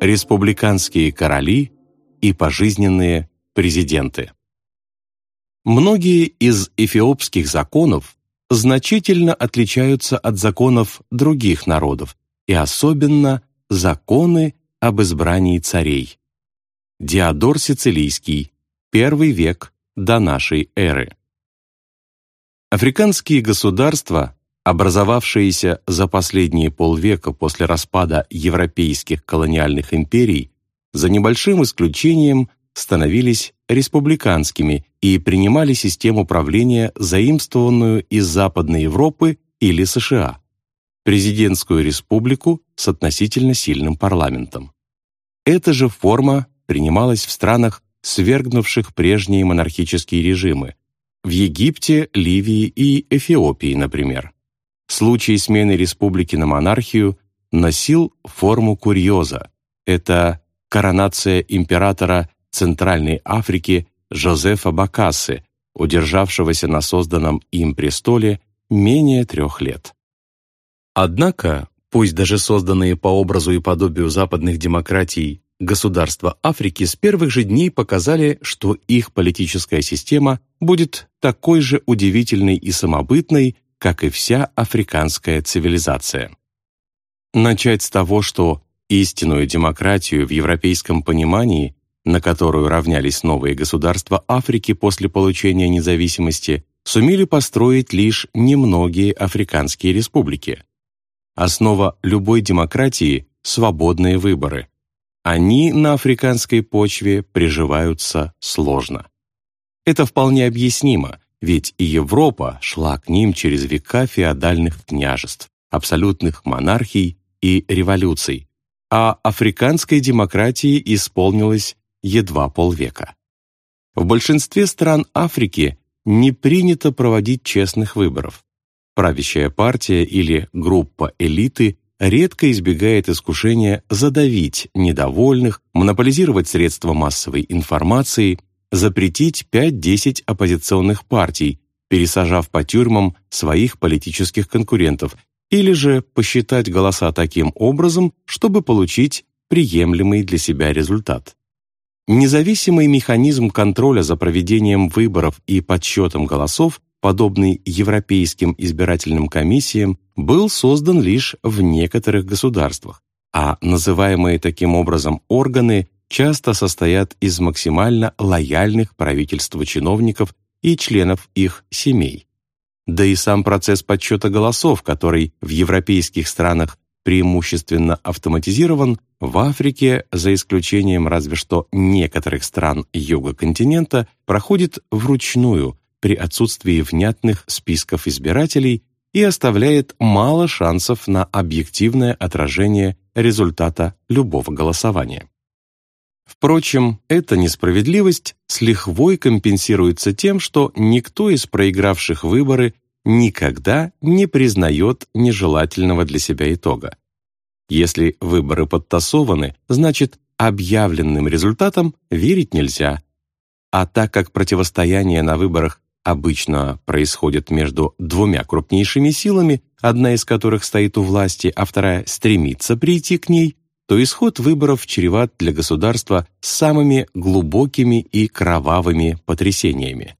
республиканские короли и пожизненные президенты. Многие из эфиопских законов значительно отличаются от законов других народов, и особенно законы об избрании царей. Диодор Сицилийский, первый век до нашей эры. Африканские государства, образовавшиеся за последние полвека после распада европейских колониальных империй, за небольшим исключением становились республиканскими и принимали систему правления, заимствованную из Западной Европы или США, президентскую республику с относительно сильным парламентом. Эта же форма принималась в странах, свергнувших прежние монархические режимы, в Египте, Ливии и Эфиопии, например. Случай смены республики на монархию носил форму курьеза. Это коронация императора Центральной Африки Жозефа Бакасы, удержавшегося на созданном им престоле менее трех лет. Однако, пусть даже созданные по образу и подобию западных демократий государства Африки с первых же дней показали, что их политическая система будет такой же удивительной и самобытной, как и вся африканская цивилизация. Начать с того, что истинную демократию в европейском понимании на которую равнялись новые государства Африки после получения независимости, сумели построить лишь немногие африканские республики. Основа любой демократии – свободные выборы. Они на африканской почве приживаются сложно. Это вполне объяснимо, ведь и Европа шла к ним через века феодальных княжеств, абсолютных монархий и революций, а африканской демократии исполнилось едва полвека. В большинстве стран Африки не принято проводить честных выборов. Правящая партия или группа элиты редко избегает искушения задавить недовольных, монополизировать средства массовой информации, запретить 5-10 оппозиционных партий, пересажав по тюрьмам своих политических конкурентов, или же посчитать голоса таким образом, чтобы получить приемлемый для себя результат. Независимый механизм контроля за проведением выборов и подсчетом голосов, подобный европейским избирательным комиссиям, был создан лишь в некоторых государствах, а называемые таким образом органы часто состоят из максимально лояльных правительству чиновников и членов их семей. Да и сам процесс подсчета голосов, который в европейских странах преимущественно автоматизирован, в Африке, за исключением разве что некоторых стран юга континента, проходит вручную при отсутствии внятных списков избирателей и оставляет мало шансов на объективное отражение результата любого голосования. Впрочем, эта несправедливость с лихвой компенсируется тем, что никто из проигравших выборы никогда не признает нежелательного для себя итога. Если выборы подтасованы, значит, объявленным результатам верить нельзя. А так как противостояние на выборах обычно происходит между двумя крупнейшими силами, одна из которых стоит у власти, а вторая стремится прийти к ней, то исход выборов чреват для государства самыми глубокими и кровавыми потрясениями.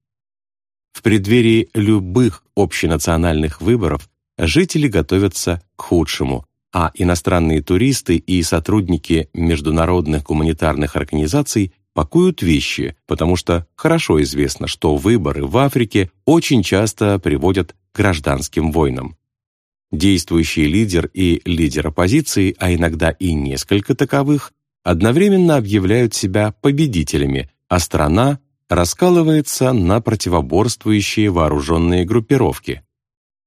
В преддверии любых общенациональных выборов жители готовятся к худшему, а иностранные туристы и сотрудники международных гуманитарных организаций пакуют вещи, потому что хорошо известно, что выборы в Африке очень часто приводят к гражданским войнам. Действующий лидер и лидер оппозиции, а иногда и несколько таковых, одновременно объявляют себя победителями, а страна раскалывается на противоборствующие вооруженные группировки.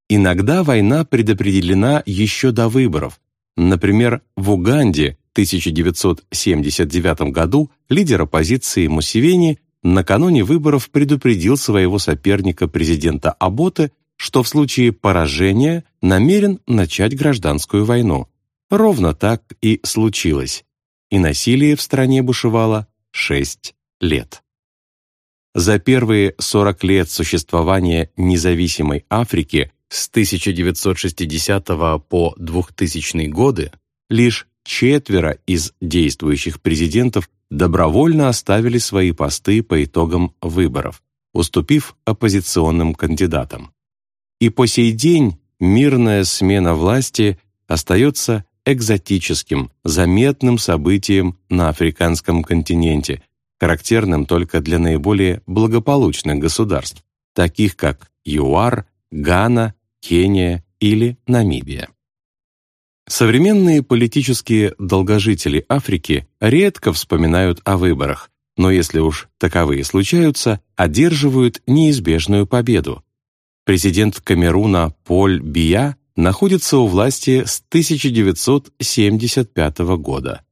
Иногда война предопределена еще до выборов. Например, в Уганде в 1979 году лидер оппозиции Мусевени накануне выборов предупредил своего соперника президента Аботе, что в случае поражения намерен начать гражданскую войну. Ровно так и случилось. И насилие в стране бушевало 6 лет. За первые 40 лет существования независимой Африки с 1960 по 2000 годы лишь четверо из действующих президентов добровольно оставили свои посты по итогам выборов, уступив оппозиционным кандидатам. И по сей день мирная смена власти остается экзотическим, заметным событием на африканском континенте, характерным только для наиболее благополучных государств, таких как ЮАР, Гана, Кения или Намибия. Современные политические долгожители Африки редко вспоминают о выборах, но если уж таковые случаются, одерживают неизбежную победу. Президент Камеруна Поль Бия находится у власти с 1975 года.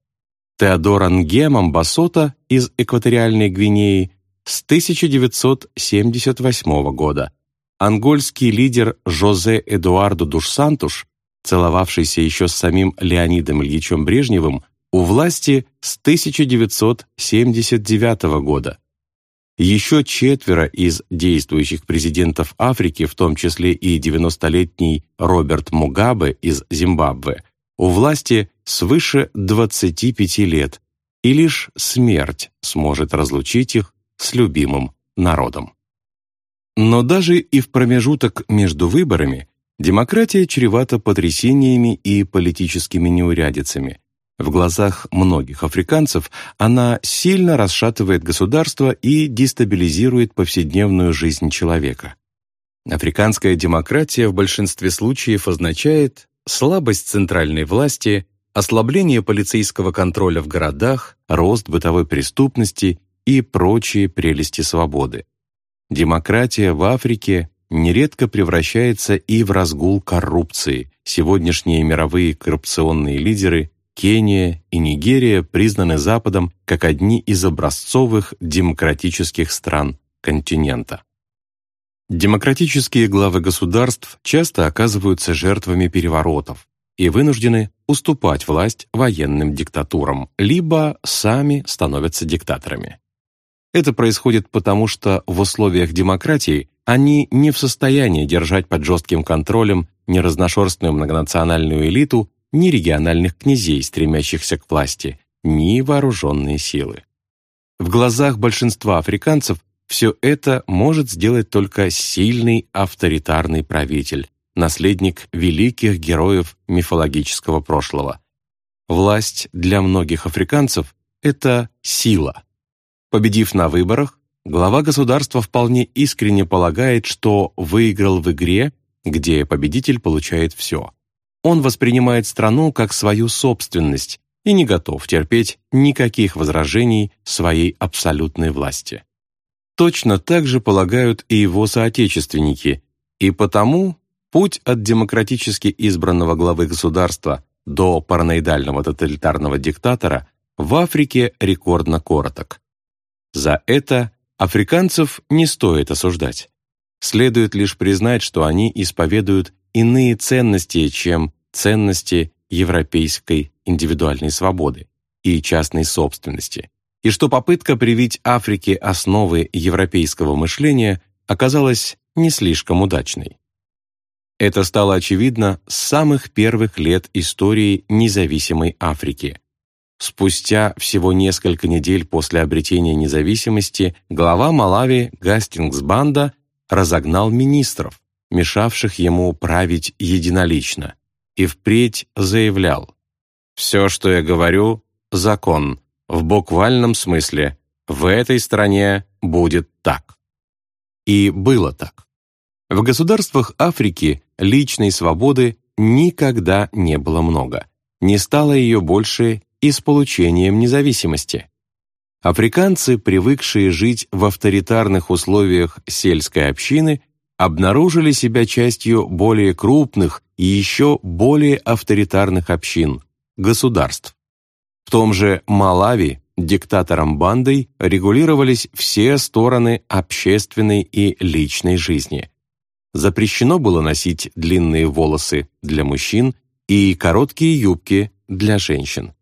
Теодор Ангем Басота из Экваториальной Гвинеи с 1978 года. Ангольский лидер Жозе Эдуардо Душсантуш целовавшийся еще с самим Леонидом Ильичем Брежневым, у власти с 1979 года. Еще четверо из действующих президентов Африки, в том числе и 90-летний Роберт Мугабе из Зимбабве, у власти свыше 25 лет, и лишь смерть сможет разлучить их с любимым народом. Но даже и в промежуток между выборами Демократия чревата потрясениями и политическими неурядицами. В глазах многих африканцев она сильно расшатывает государство и дестабилизирует повседневную жизнь человека. Африканская демократия в большинстве случаев означает слабость центральной власти, ослабление полицейского контроля в городах, рост бытовой преступности и прочие прелести свободы. Демократия в Африке нередко превращается и в разгул коррупции. Сегодняшние мировые коррупционные лидеры Кения и Нигерия признаны Западом как одни из образцовых демократических стран континента. Демократические главы государств часто оказываются жертвами переворотов и вынуждены уступать власть военным диктатурам, либо сами становятся диктаторами. Это происходит потому, что в условиях демократии они не в состоянии держать под жестким контролем ни разношерстную многонациональную элиту, ни региональных князей, стремящихся к власти, ни вооруженные силы. В глазах большинства африканцев все это может сделать только сильный авторитарный правитель, наследник великих героев мифологического прошлого. Власть для многих африканцев – это сила. Победив на выборах, глава государства вполне искренне полагает, что выиграл в игре, где победитель получает все. Он воспринимает страну как свою собственность и не готов терпеть никаких возражений своей абсолютной власти. Точно так же полагают и его соотечественники, и потому путь от демократически избранного главы государства до параноидального тоталитарного диктатора в Африке рекордно короток. За это Африканцев не стоит осуждать. Следует лишь признать, что они исповедуют иные ценности, чем ценности европейской индивидуальной свободы и частной собственности, и что попытка привить Африке основы европейского мышления оказалась не слишком удачной. Это стало очевидно с самых первых лет истории независимой Африки, Спустя всего несколько недель после обретения независимости глава Малави Гастингс Банда разогнал министров, мешавших ему править единолично, и впредь заявлял «Все, что я говорю, закон, в буквальном смысле, в этой стране будет так». И было так. В государствах Африки личной свободы никогда не было много. Не стало ее больше и с получением независимости. Африканцы, привыкшие жить в авторитарных условиях сельской общины, обнаружили себя частью более крупных и еще более авторитарных общин – государств. В том же Малави диктатором бандой регулировались все стороны общественной и личной жизни. Запрещено было носить длинные волосы для мужчин и короткие юбки для женщин.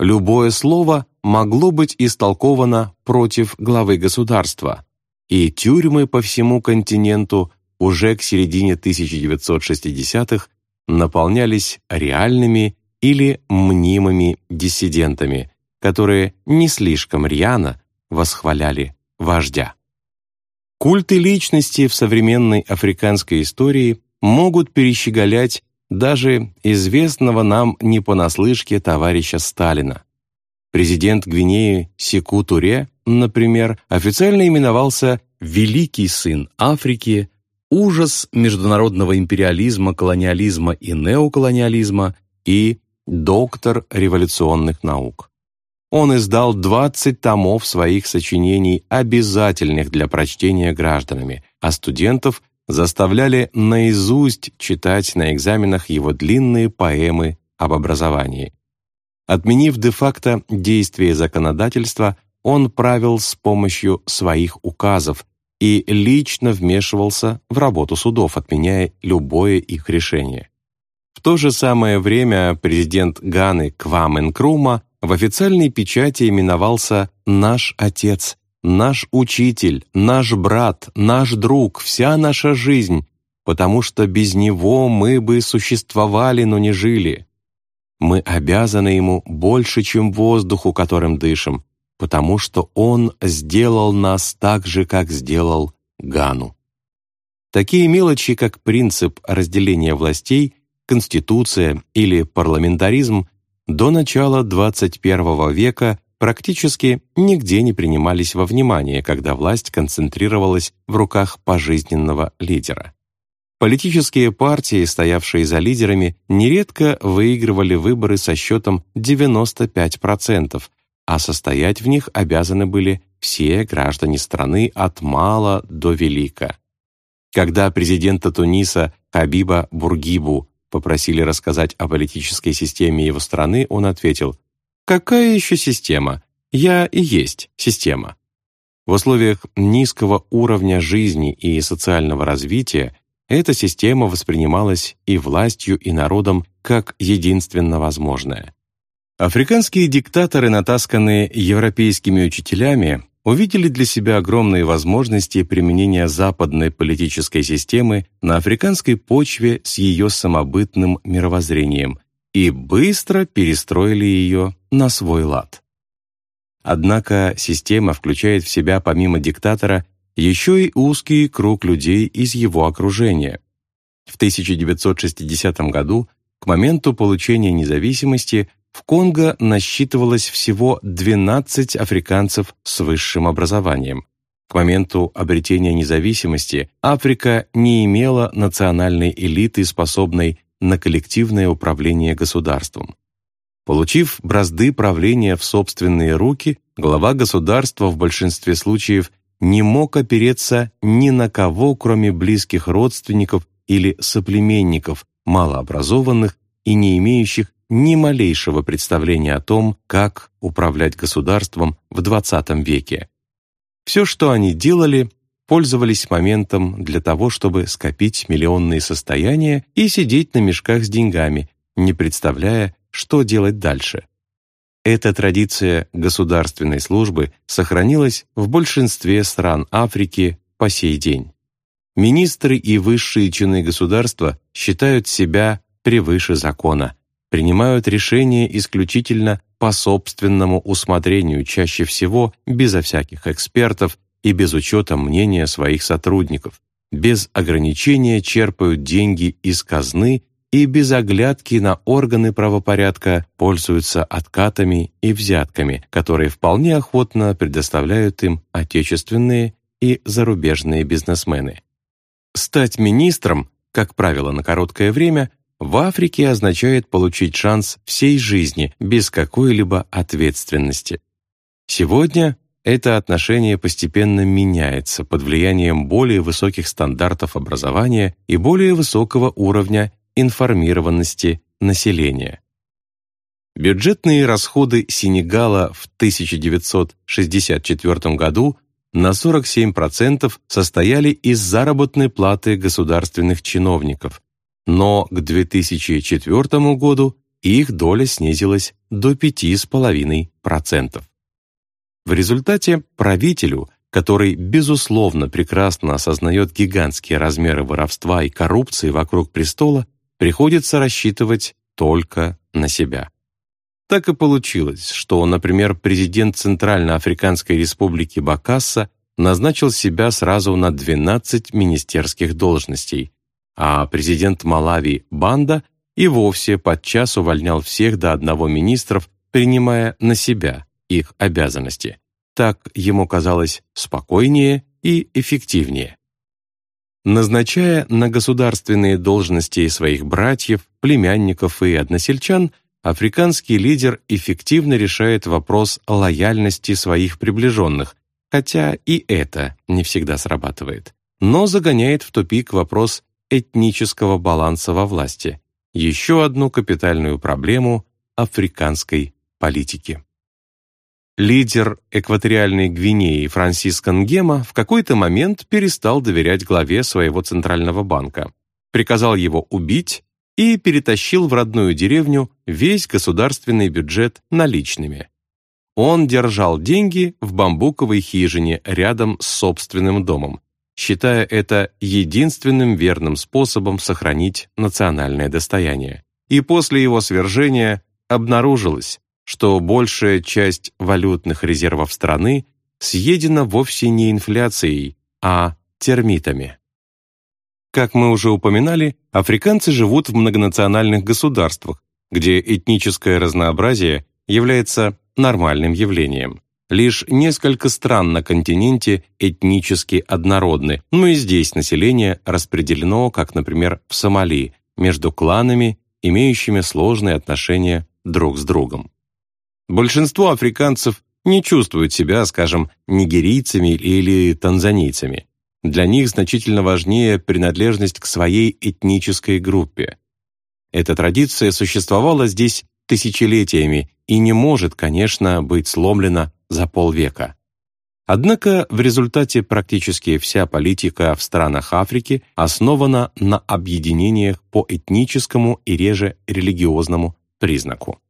Любое слово могло быть истолковано против главы государства, и тюрьмы по всему континенту уже к середине 1960-х наполнялись реальными или мнимыми диссидентами, которые не слишком рьяно восхваляли вождя. Культы личности в современной африканской истории могут перещеголять даже известного нам не понаслышке товарища Сталина. Президент Гвинеи Секу Туре, например, официально именовался «Великий сын Африки», «Ужас международного империализма, колониализма и неоколониализма» и «Доктор революционных наук». Он издал 20 томов своих сочинений, обязательных для прочтения гражданами, а студентов заставляли наизусть читать на экзаменах его длинные поэмы об образовании. Отменив де-факто действие законодательства, он правил с помощью своих указов и лично вмешивался в работу судов, отменяя любое их решение. В то же самое время президент Ганы Квамен Крума в официальной печати именовался «Наш Отец», «Наш Учитель», «Наш Брат», «Наш Друг», «Вся наша жизнь», потому что без Него мы бы существовали, но не жили. Мы обязаны Ему больше, чем воздуху, которым дышим, потому что Он сделал нас так же, как сделал Гану. Такие мелочи, как принцип разделения властей, конституция или парламентаризм, до начала XXI века практически нигде не принимались во внимание, когда власть концентрировалась в руках пожизненного лидера. Политические партии, стоявшие за лидерами, нередко выигрывали выборы со счетом 95%, а состоять в них обязаны были все граждане страны от мала до велика. Когда президента Туниса Хабиба Бургибу попросили рассказать о политической системе его страны, он ответил «Какая еще система? Я и есть система». В условиях низкого уровня жизни и социального развития эта система воспринималась и властью, и народом как единственно возможная. Африканские диктаторы, натасканные европейскими учителями, увидели для себя огромные возможности применения западной политической системы на африканской почве с ее самобытным мировоззрением и быстро перестроили ее на свой лад. Однако система включает в себя помимо диктатора еще и узкий круг людей из его окружения. В 1960 году, к моменту получения независимости, в Конго насчитывалось всего 12 африканцев с высшим образованием. К моменту обретения независимости Африка не имела национальной элиты, способной на коллективное управление государством. Получив бразды правления в собственные руки, глава государства в большинстве случаев не мог опереться ни на кого, кроме близких родственников или соплеменников, малообразованных и не имеющих ни малейшего представления о том, как управлять государством в XX веке. Все, что они делали, пользовались моментом для того, чтобы скопить миллионные состояния и сидеть на мешках с деньгами, не представляя, что делать дальше. Эта традиция государственной службы сохранилась в большинстве стран Африки по сей день. Министры и высшие чины государства считают себя превыше закона, принимают решения исключительно по собственному усмотрению, чаще всего безо всяких экспертов и без учета мнения своих сотрудников, без ограничения черпают деньги из казны и без оглядки на органы правопорядка пользуются откатами и взятками, которые вполне охотно предоставляют им отечественные и зарубежные бизнесмены. Стать министром, как правило, на короткое время, в Африке означает получить шанс всей жизни без какой-либо ответственности. Сегодня это отношение постепенно меняется под влиянием более высоких стандартов образования и более высокого уровня информированности населения. Бюджетные расходы Сенегала в 1964 году на 47% состояли из заработной платы государственных чиновников, но к 2004 году их доля снизилась до 5,5%. В результате правителю, который, безусловно, прекрасно осознает гигантские размеры воровства и коррупции вокруг престола, приходится рассчитывать только на себя. Так и получилось, что, например, президент Центральноафриканской республики Бакасса назначил себя сразу на 12 министерских должностей, а президент Малави Банда и вовсе подчас увольнял всех до одного министров, принимая на себя их обязанности. Так ему казалось спокойнее и эффективнее. Назначая на государственные должности своих братьев, племянников и односельчан, африканский лидер эффективно решает вопрос лояльности своих приближенных, хотя и это не всегда срабатывает, но загоняет в тупик вопрос этнического баланса во власти, еще одну капитальную проблему африканской политики. Лидер экваториальной Гвинеи Франсиско Нгема в какой-то момент перестал доверять главе своего центрального банка, приказал его убить и перетащил в родную деревню весь государственный бюджет наличными. Он держал деньги в бамбуковой хижине рядом с собственным домом, считая это единственным верным способом сохранить национальное достояние. И после его свержения обнаружилось, что большая часть валютных резервов страны съедена вовсе не инфляцией, а термитами. Как мы уже упоминали, африканцы живут в многонациональных государствах, где этническое разнообразие является нормальным явлением. Лишь несколько стран на континенте этнически однородны, но и здесь население распределено, как, например, в Сомали, между кланами, имеющими сложные отношения друг с другом. Большинство африканцев не чувствуют себя, скажем, нигерийцами или танзанийцами. Для них значительно важнее принадлежность к своей этнической группе. Эта традиция существовала здесь тысячелетиями и не может, конечно, быть сломлена за полвека. Однако в результате практически вся политика в странах Африки основана на объединениях по этническому и реже религиозному признаку.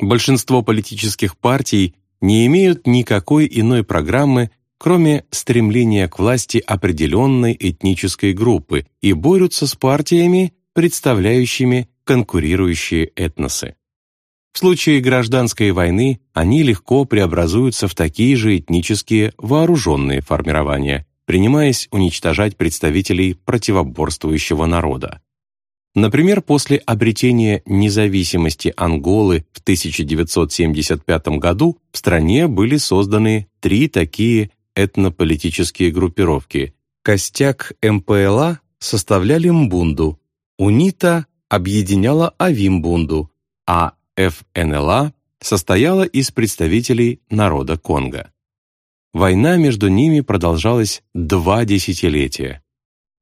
Большинство политических партий не имеют никакой иной программы, кроме стремления к власти определенной этнической группы и борются с партиями, представляющими конкурирующие этносы. В случае гражданской войны они легко преобразуются в такие же этнические вооруженные формирования, принимаясь уничтожать представителей противоборствующего народа. Например, после обретения независимости Анголы в 1975 году в стране были созданы три такие этнополитические группировки. Костяк МПЛА составляли Мбунду, УНИТА объединяла Авимбунду, а ФНЛА состояла из представителей народа Конго. Война между ними продолжалась два десятилетия.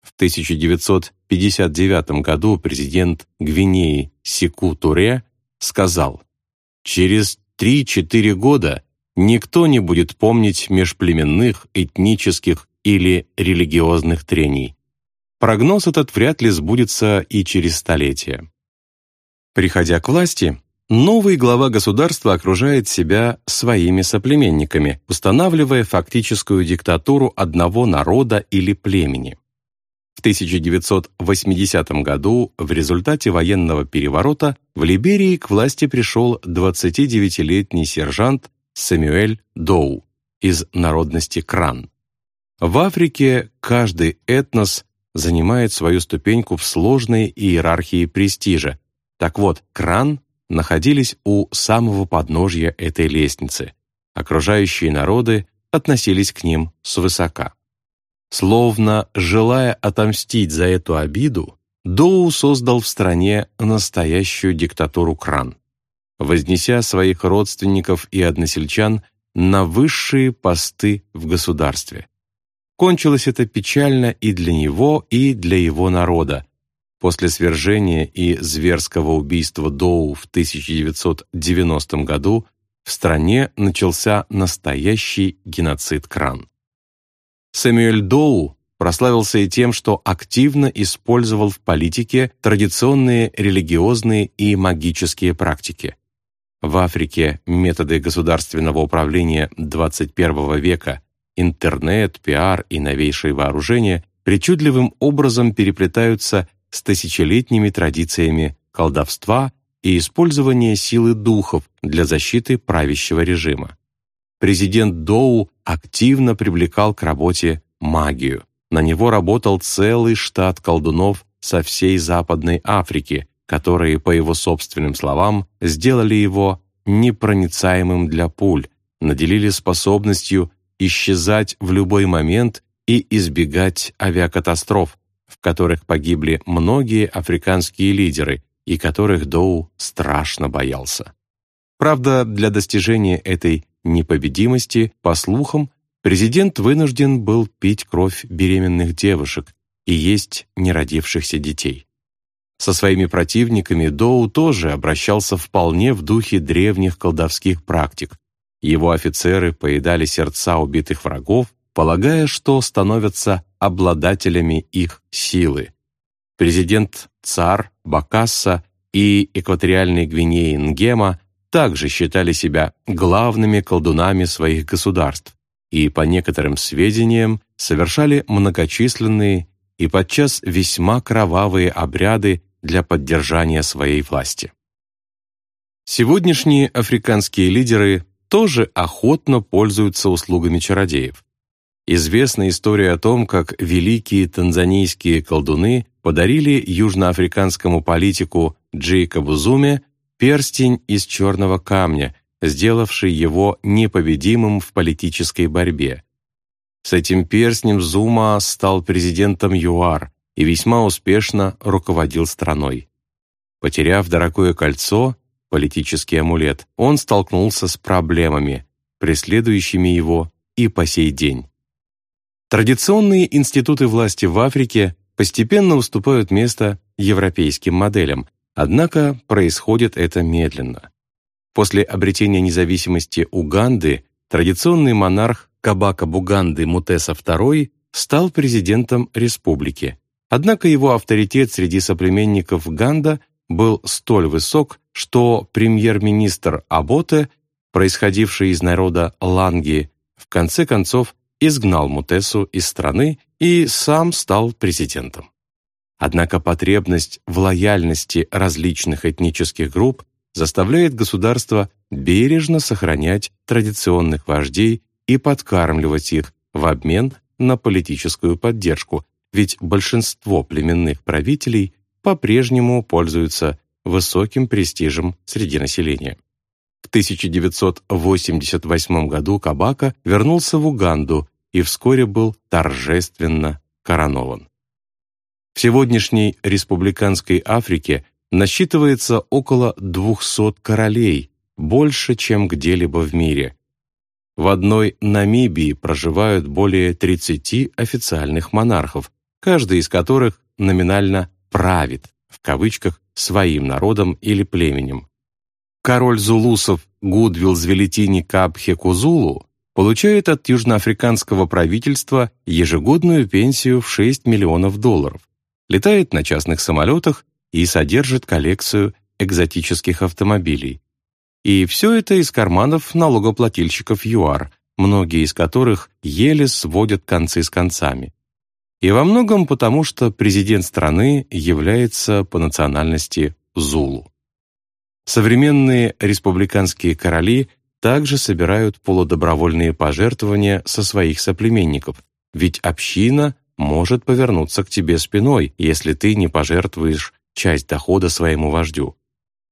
В 1959 году президент Гвинеи Секу Туре сказал, «Через 3-4 года никто не будет помнить межплеменных, этнических или религиозных трений. Прогноз этот вряд ли сбудется и через столетия». Приходя к власти, Новый глава государства окружает себя своими соплеменниками, устанавливая фактическую диктатуру одного народа или племени. В 1980 году в результате военного переворота в Либерии к власти пришел 29-летний сержант Сэмюэль Доу из народности Кран. В Африке каждый этнос занимает свою ступеньку в сложной иерархии престижа. Так вот, Кран находились у самого подножья этой лестницы. Окружающие народы относились к ним свысока. Словно желая отомстить за эту обиду, Доу создал в стране настоящую диктатуру кран, вознеся своих родственников и односельчан на высшие посты в государстве. Кончилось это печально и для него, и для его народа, После свержения и зверского убийства Доу в 1990 году в стране начался настоящий геноцид кран. Сэмюэль Доу прославился и тем, что активно использовал в политике традиционные религиозные и магические практики. В Африке методы государственного управления 21 века, интернет, пиар и новейшие вооружения причудливым образом переплетаются с тысячелетними традициями колдовства и использование силы духов для защиты правящего режима. Президент Доу активно привлекал к работе магию. На него работал целый штат колдунов со всей Западной Африки, которые, по его собственным словам, сделали его непроницаемым для пуль, наделили способностью исчезать в любой момент и избегать авиакатастроф, в которых погибли многие африканские лидеры и которых Доу страшно боялся. Правда, для достижения этой непобедимости, по слухам, президент вынужден был пить кровь беременных девушек и есть неродившихся детей. Со своими противниками Доу тоже обращался вполне в духе древних колдовских практик. Его офицеры поедали сердца убитых врагов, полагая, что становятся обладателями их силы. Президент Цар, Бакасса и экваториальной Гвинеи Нгема также считали себя главными колдунами своих государств и, по некоторым сведениям, совершали многочисленные и подчас весьма кровавые обряды для поддержания своей власти. Сегодняшние африканские лидеры тоже охотно пользуются услугами чародеев. Известна история о том, как великие танзанийские колдуны подарили южноафриканскому политику Джейкобу Зуме перстень из черного камня, сделавший его непобедимым в политической борьбе. С этим перстнем Зума стал президентом ЮАР, и весьма успешно руководил страной. Потеряв дорогое кольцо, политический амулет, он столкнулся с проблемами, преследующими его и по сей день. Традиционные институты власти в Африке постепенно уступают место европейским моделям, однако происходит это медленно. После обретения независимости Уганды традиционный монарх Кабака Буганды Мутеса II стал президентом республики, Однако его авторитет среди соплеменников Ганда был столь высок, что премьер-министр Аботе, происходивший из народа Ланги, в конце концов изгнал Мутесу из страны и сам стал президентом. Однако потребность в лояльности различных этнических групп заставляет государство бережно сохранять традиционных вождей и подкармливать их в обмен на политическую поддержку, ведь большинство племенных правителей по-прежнему пользуются высоким престижем среди населения. В 1988 году Кабака вернулся в Уганду и вскоре был торжественно коронован. В сегодняшней республиканской Африке насчитывается около 200 королей, больше, чем где-либо в мире. В одной Намибии проживают более 30 официальных монархов, каждый из которых номинально «правит» в кавычках своим народом или племенем. Король зулусов Гудвилл Звелетини Капхе Кузулу получает от южноафриканского правительства ежегодную пенсию в 6 миллионов долларов, летает на частных самолетах и содержит коллекцию экзотических автомобилей. И все это из карманов налогоплательщиков ЮАР, многие из которых еле сводят концы с концами. И во многом потому, что президент страны является по национальности Зулу. Современные республиканские короли также собирают полудобровольные пожертвования со своих соплеменников, ведь община может повернуться к тебе спиной, если ты не пожертвуешь часть дохода своему вождю.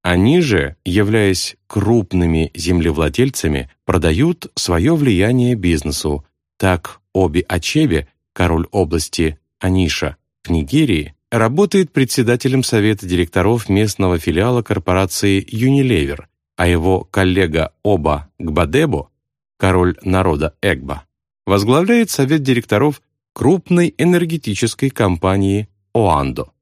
Они же, являясь крупными землевладельцами, продают свое влияние бизнесу. Так Оби Ачебе король области Аниша в Нигерии, работает председателем совета директоров местного филиала корпорации Unilever, а его коллега Оба Гбадебо, король народа Эгба, возглавляет совет директоров крупной энергетической компании Оандо.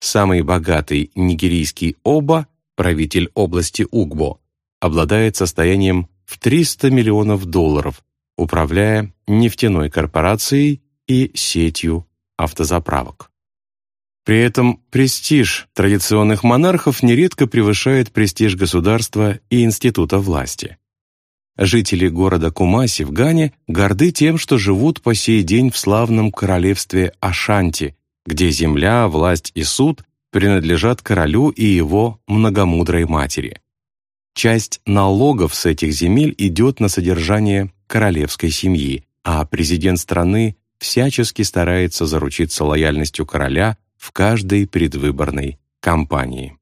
Самый богатый нигерийский Оба, правитель области Угбо, обладает состоянием в 300 миллионов долларов, управляя нефтяной корпорацией и сетью автозаправок. При этом престиж традиционных монархов нередко превышает престиж государства и института власти. Жители города Кумаси в Гане горды тем, что живут по сей день в славном королевстве Ашанти, где земля, власть и суд принадлежат королю и его многомудрой матери. Часть налогов с этих земель идет на содержание королевской семьи, а президент страны всячески старается заручиться лояльностью короля в каждой предвыборной кампании.